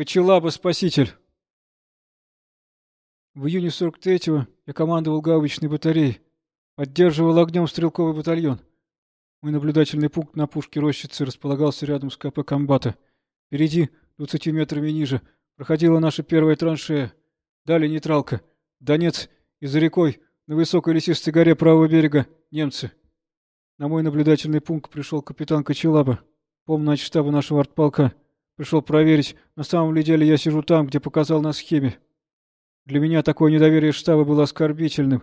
Кочелаба спаситель. В июне 43-го я командовал гаубичной батареей, поддерживал огнем стрелковый батальон. Мой наблюдательный пункт на пушке рощицы располагался рядом с КП комбата. Впереди, 20 метрами ниже, проходила наша первая траншея. Далее нейтралка. Донец и за рекой, на высокой лесистой горе правого берега, немцы. На мой наблюдательный пункт пришел капитан Кочелаба, помнач штаба нашего артполка. Пришел проверить, на самом ли деле я сижу там, где показал на схеме. Для меня такое недоверие штаба было оскорбительным,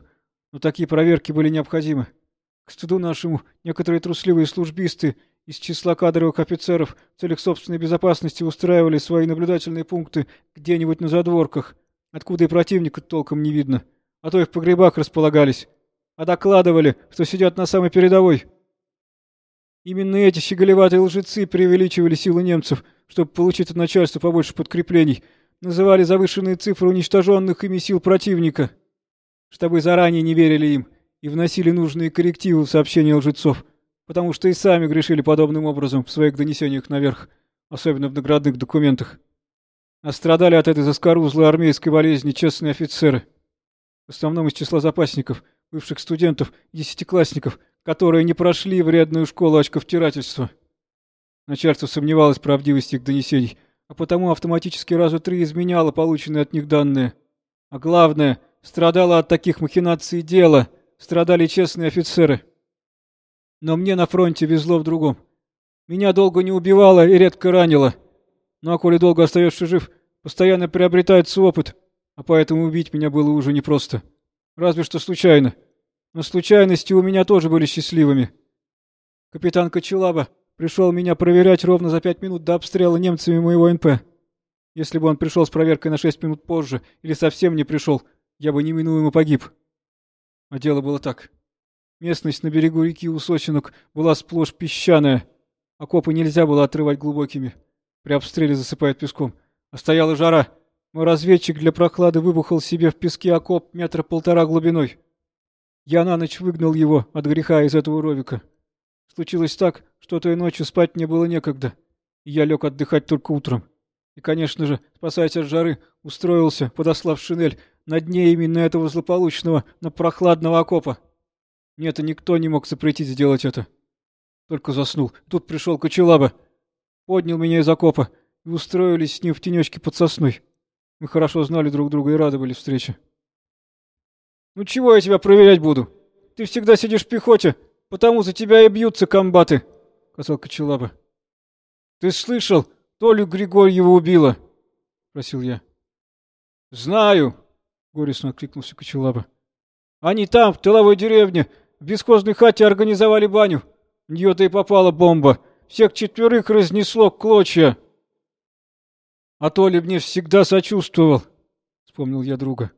но такие проверки были необходимы. К стыду нашему, некоторые трусливые службисты из числа кадровых офицеров в целях собственной безопасности устраивали свои наблюдательные пункты где-нибудь на задворках, откуда и противника толком не видно, а то и в погребах располагались, а докладывали, что сидят на самой передовой. Именно эти щеголеватые лжецы преувеличивали силы немцев — чтобы получить от начальства побольше подкреплений, называли завышенные цифры уничтоженных ими сил противника, чтобы заранее не верили им и вносили нужные коррективы в сообщения лжецов, потому что и сами грешили подобным образом в своих донесениях наверх, особенно в наградных документах. А страдали от этой заскорузлой армейской болезни честные офицеры, в основном из числа запасников, бывших студентов, десятиклассников, которые не прошли вредную школу очковтирательства. Начальство сомневалось в правдивости их донесений, а потому автоматически раза три изменяло полученные от них данные. А главное, страдало от таких махинаций дело, страдали честные офицеры. Но мне на фронте везло в другом. Меня долго не убивало и редко ранило. Ну а коли долго остаешься жив, постоянно приобретается опыт, а поэтому убить меня было уже непросто. Разве что случайно. Но случайности у меня тоже были счастливыми. Капитан Кочелаба пришел меня проверять ровно за пять минут до обстрела немцами моего НП. Если бы он пришел с проверкой на шесть минут позже или совсем не пришел, я бы неминуемо погиб. А дело было так. Местность на берегу реки Усочинок была сплошь песчаная. Окопы нельзя было отрывать глубокими. При обстреле засыпает песком. А стояла жара. Мой разведчик для прохлады выбухал себе в песке окоп метра полтора глубиной. Я на ночь выгнал его от греха из этого ровика. Случилось так, что той ночью спать мне было некогда, и я лег отдыхать только утром. И, конечно же, спасаясь от жары, устроился, подослав шинель, на дне именно этого злополучного, но прохладного окопа. Мне-то никто не мог запретить сделать это. Только заснул. Тут пришел Кочелаба. Поднял меня из окопа, и устроились с ним в тенечке под сосной. Мы хорошо знали друг друга и рады встрече. «Ну чего я тебя проверять буду? Ты всегда сидишь в пехоте, потому за тебя и бьются комбаты, — сказал Кочелаба. — Ты слышал, Толю Григорьева убила? — спросил я. — Знаю, — горестно откликнулся Кочелаба. — Они там, в тыловой деревне, в бесхозной хате организовали баню. В нее-то и попала бомба. Всех четверых разнесло клочья. — А Толя мне всегда сочувствовал, — вспомнил я друга.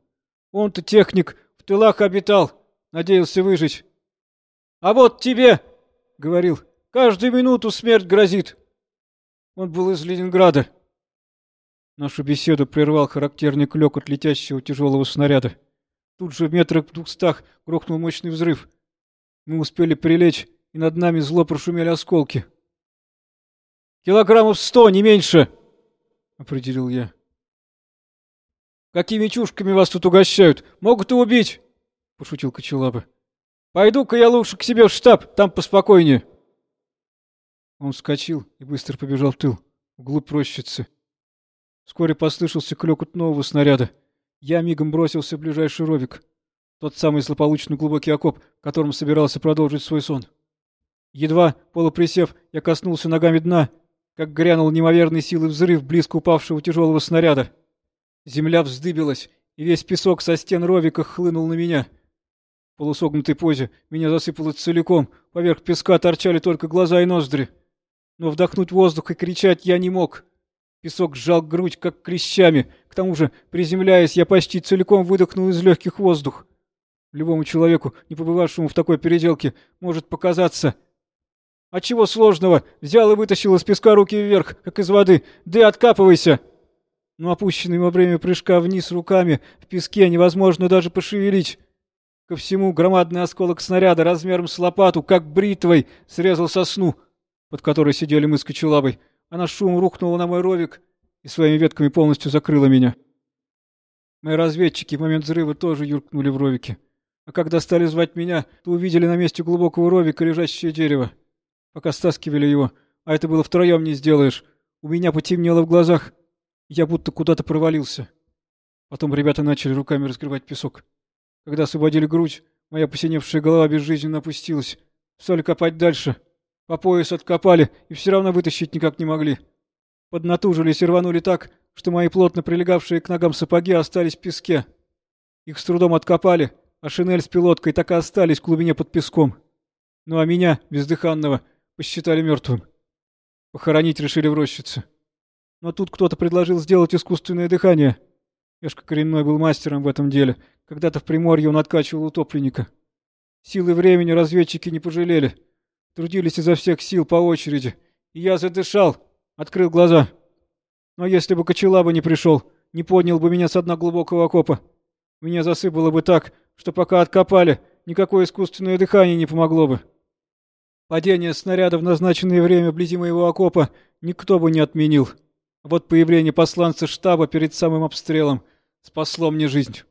Он-то техник, в тылах обитал, надеялся выжить. А вот тебе, — говорил, — каждую минуту смерть грозит. Он был из Ленинграда. Нашу беседу прервал характерный клёкот летящего тяжелого снаряда. Тут же в метрах в двухстах грохнул мощный взрыв. Мы успели прилечь, и над нами зло прошумели осколки. «Килограммов сто, не меньше!» — определил я. «Какими чушками вас тут угощают? Могут и убить!» — пошутил Кочелаба. Пойду-ка я лучше к себе в штаб, там поспокойнее. Он вскочил и быстро побежал в тыл, вглубь рощицы. Вскоре послышался клёкот нового снаряда. Я мигом бросился в ближайший ровик. Тот самый злополучный глубокий окоп, которым собирался продолжить свой сон. Едва, полуприсев, я коснулся ногами дна, как грянул неимоверной силы взрыв близко упавшего тяжелого снаряда. Земля вздыбилась, и весь песок со стен ровика хлынул на меня — полусогнутой позе меня засыпало целиком, поверх песка торчали только глаза и ноздри. Но вдохнуть воздух и кричать я не мог. Песок сжал грудь, как клещами. К тому же, приземляясь, я почти целиком выдохнул из легких воздух. Любому человеку, не побывавшему в такой переделке, может показаться... А чего сложного? Взял и вытащил из песка руки вверх, как из воды. Да и откапывайся! Но опущенными во время прыжка вниз руками в песке невозможно даже пошевелить. Ко всему громадный осколок снаряда размером с лопату, как бритвой, срезал сосну, под которой сидели мы с Кочелабой. Она шум рухнула на мой ровик, и своими ветками полностью закрыла меня. Мои разведчики в момент взрыва тоже юркнули в ровики. А когда стали звать меня, то увидели на месте глубокого ровика лежащее дерево. Пока стаскивали его, а это было втроем не сделаешь, у меня потемнело в глазах. Я будто куда-то провалился. Потом ребята начали руками разгребать песок. Когда освободили грудь, моя посиневшая голова безжизненно опустилась. Стали копать дальше. По пояс откопали и все равно вытащить никак не могли. Поднатужились и рванули так, что мои плотно прилегавшие к ногам сапоги остались в песке. Их с трудом откопали, а шинель с пилоткой так и остались в глубине под песком. Ну а меня, бездыханного, посчитали мертвым. Похоронить решили в рощице. Но тут кто-то предложил сделать искусственное дыхание. Ешка Коренной был мастером в этом деле. Когда-то в Приморье он откачивал утопленника. Силы времени разведчики не пожалели. Трудились изо всех сил по очереди. И я задышал, открыл глаза. Но если бы Кочелаба не пришел, не поднял бы меня с дна глубокого окопа. Меня засыпало бы так, что пока откопали, никакое искусственное дыхание не помогло бы. Падение снаряда в назначенное время вблизи моего окопа никто бы не отменил. Вот появление посланца штаба перед самым обстрелом спасло мне жизнь.